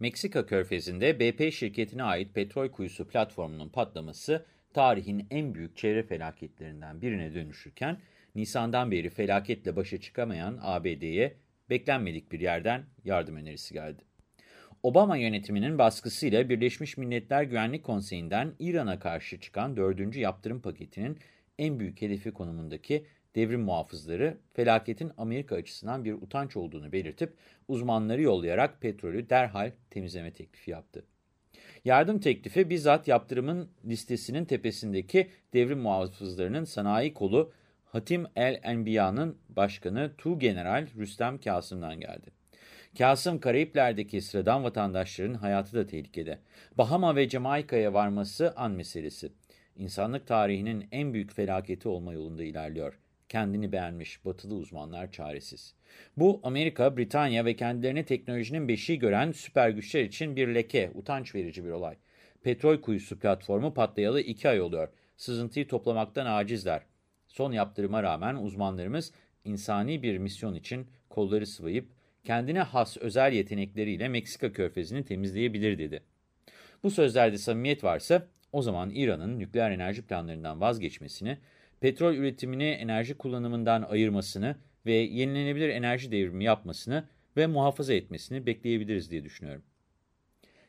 Meksika körfezinde BP şirketine ait petrol kuyusu platformunun patlaması tarihin en büyük çevre felaketlerinden birine dönüşürken, Nisan'dan beri felaketle başa çıkamayan ABD'ye beklenmedik bir yerden yardım önerisi geldi. Obama yönetiminin baskısıyla Birleşmiş Milletler Güvenlik Konseyi'nden İran'a karşı çıkan dördüncü yaptırım paketinin en büyük hedefi konumundaki devrim muhafızları felaketin Amerika açısından bir utanç olduğunu belirtip uzmanları yollayarak petrolü derhal temizleme teklifi yaptı. Yardım teklifi bizzat yaptırımın listesinin tepesindeki devrim muhafızlarının sanayi kolu Hatim el-Enbiya'nın başkanı Tuğgeneral Rüstem Kasım'dan geldi. Kasım, Karayipler'deki sıradan vatandaşların hayatı da tehlikede. Bahama ve Jamaika'ya varması an meselesi. İnsanlık tarihinin en büyük felaketi olma yolunda ilerliyor kendini beğenmiş batılı uzmanlar çaresiz. Bu Amerika, Britanya ve kendilerini teknolojinin beşiği gören süper güçler için bir leke, utanç verici bir olay. Petrol kuyusu platformu patlayalı iki ay oluyor. Sızıntıyı toplamaktan acizler. Son yaptırıma rağmen uzmanlarımız insani bir misyon için kolları sıvayıp kendine has özel yetenekleriyle Meksika körfezini temizleyebilir dedi. Bu sözlerde samimiyet varsa o zaman İran'ın nükleer enerji planlarından vazgeçmesini petrol üretimini enerji kullanımından ayırmasını ve yenilenebilir enerji devrimi yapmasını ve muhafaza etmesini bekleyebiliriz diye düşünüyorum.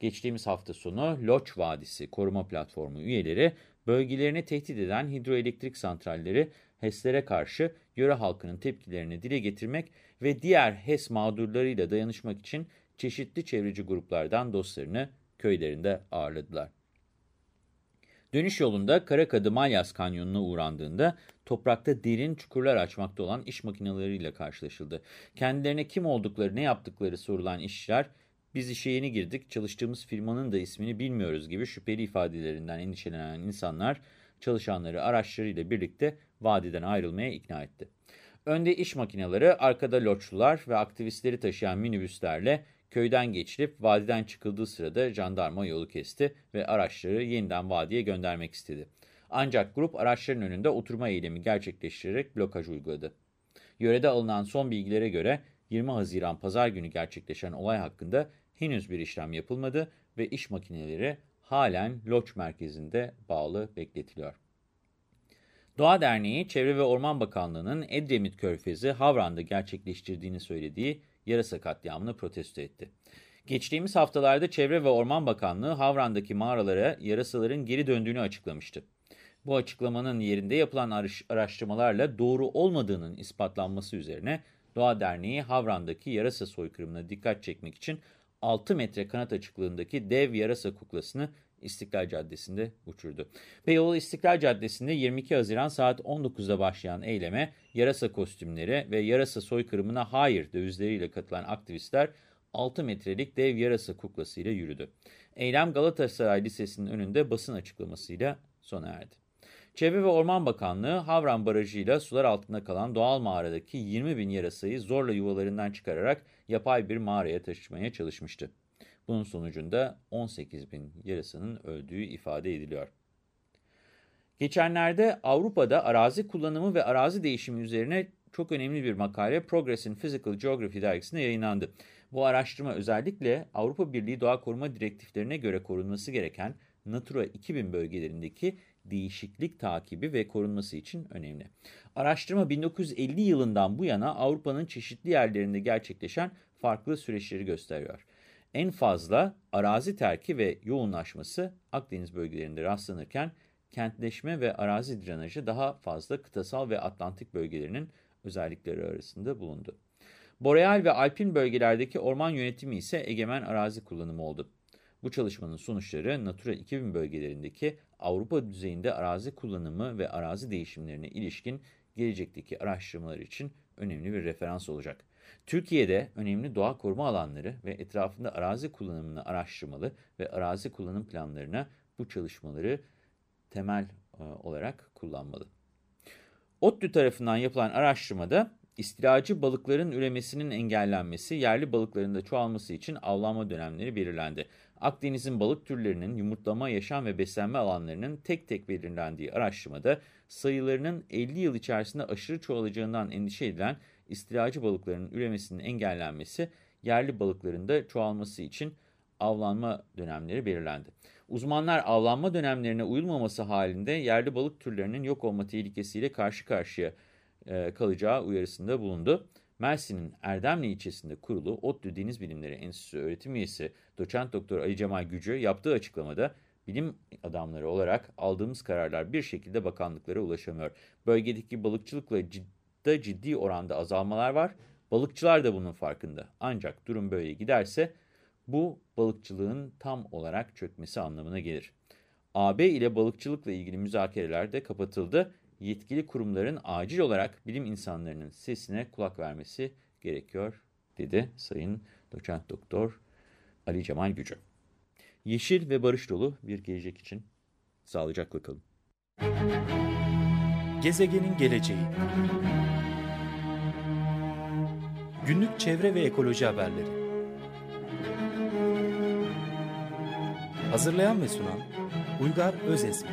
Geçtiğimiz hafta sonu Loç Vadisi Koruma Platformu üyeleri bölgelerini tehdit eden hidroelektrik santralleri HES'lere karşı yöre halkının tepkilerini dile getirmek ve diğer HES mağdurlarıyla dayanışmak için çeşitli çevreci gruplardan dostlarını köylerinde ağırladılar. Dönüş yolunda Karakadı Malyas Kanyonu'na uğrandığında toprakta derin çukurlar açmakta olan iş makineleriyle karşılaşıldı. Kendilerine kim oldukları, ne yaptıkları sorulan işçiler, biz işe yeni girdik, çalıştığımız firmanın da ismini bilmiyoruz gibi şüpheli ifadelerinden endişelenen insanlar, çalışanları araçlarıyla birlikte vadiden ayrılmaya ikna etti. Önde iş makineleri, arkada loçlular ve aktivistleri taşıyan minibüslerle Köyden geçilip vadiden çıkıldığı sırada jandarma yolu kesti ve araçları yeniden vadiye göndermek istedi. Ancak grup araçların önünde oturma eylemi gerçekleştirerek blokaj uyguladı. Yörede alınan son bilgilere göre 20 Haziran pazar günü gerçekleşen olay hakkında henüz bir işlem yapılmadı ve iş makineleri halen Loç merkezinde bağlı bekletiliyor. Doğa Derneği, Çevre ve Orman Bakanlığı'nın Edremit Körfezi Havran'da gerçekleştirdiğini söylediği yarasa katliamını protesto etti. Geçtiğimiz haftalarda Çevre ve Orman Bakanlığı Havran'daki mağaralara yarasaların geri döndüğünü açıklamıştı. Bu açıklamanın yerinde yapılan araştırmalarla doğru olmadığının ispatlanması üzerine Doğa Derneği Havran'daki yarasa soykırımına dikkat çekmek için 6 metre kanat açıklığındaki dev yarasa kuklasını İstiklal Caddesi'nde uçurdu. Beyoğlu İstiklal Caddesi'nde 22 Haziran saat 19'da başlayan eyleme yarasa kostümleri ve yarasa soykırımına hayır dövizleriyle katılan aktivistler 6 metrelik dev yarasa kuklasıyla yürüdü. Eylem Galatasaray Lisesi'nin önünde basın açıklamasıyla sona erdi. Çevre ve Orman Bakanlığı Havran Barajı'yla sular altında kalan doğal mağaradaki 20 bin yarasayı zorla yuvalarından çıkararak yapay bir mağaraya taşımaya çalışmıştı. Bunun sonucunda 18 bin yarasının öldüğü ifade ediliyor. Geçenlerde Avrupa'da arazi kullanımı ve arazi değişimi üzerine çok önemli bir makale Progress in Physical Geography dergisinde yayınlandı. Bu araştırma özellikle Avrupa Birliği Doğa Koruma Direktiflerine göre korunması gereken Natura 2000 bölgelerindeki değişiklik takibi ve korunması için önemli. Araştırma 1950 yılından bu yana Avrupa'nın çeşitli yerlerinde gerçekleşen farklı süreçleri gösteriyor. En fazla arazi terki ve yoğunlaşması Akdeniz bölgelerinde rastlanırken kentleşme ve arazi drenajı daha fazla kıtasal ve Atlantik bölgelerinin özellikleri arasında bulundu. Boreal ve alpin bölgelerdeki orman yönetimi ise egemen arazi kullanımı oldu. Bu çalışmanın sonuçları Natura 2000 bölgelerindeki Avrupa düzeyinde arazi kullanımı ve arazi değişimlerine ilişkin gelecekteki araştırmalar için önemli bir referans olacak. Türkiye'de önemli doğa koruma alanları ve etrafında arazi kullanımını araştırmalı ve arazi kullanım planlarına bu çalışmaları temel e, olarak kullanmalı. ODTÜ tarafından yapılan araştırmada istilacı balıkların üremesinin engellenmesi, yerli balıkların da çoğalması için avlanma dönemleri belirlendi. Akdeniz'in balık türlerinin yumurtlama, yaşam ve beslenme alanlarının tek tek belirlendiği araştırmada sayılarının 50 yıl içerisinde aşırı çoğalacağından endişe edilen istilacı balıkların üremesinin engellenmesi, yerli balıkların da çoğalması için avlanma dönemleri belirlendi. Uzmanlar avlanma dönemlerine uyulmaması halinde yerli balık türlerinin yok olma tehlikesiyle karşı karşıya e, kalacağı uyarısında bulundu. Mersin'in Erdemli ilçesinde kurulu ODTÜ Deniz Bilimleri Enstitüsü öğretim üyesi doçent doktor Ali Cemal Gücü yaptığı açıklamada bilim adamları olarak aldığımız kararlar bir şekilde bakanlıklara ulaşamıyor. Bölgedeki balıkçılıkla ciddi, ciddi oranda azalmalar var. Balıkçılar da bunun farkında. Ancak durum böyle giderse bu balıkçılığın tam olarak çökmesi anlamına gelir. AB ile balıkçılıkla ilgili müzakereler de kapatıldı. Yetkili kurumların acil olarak bilim insanlarının sesine kulak vermesi gerekiyor, dedi Sayın Doçent Doktor Ali Cemal Gücü. Yeşil ve barış dolu bir gelecek için sağlıcakla kalın. Gezegenin geleceği Günlük çevre ve ekoloji haberleri Hazırlayan ve sunan Uygar Özesmi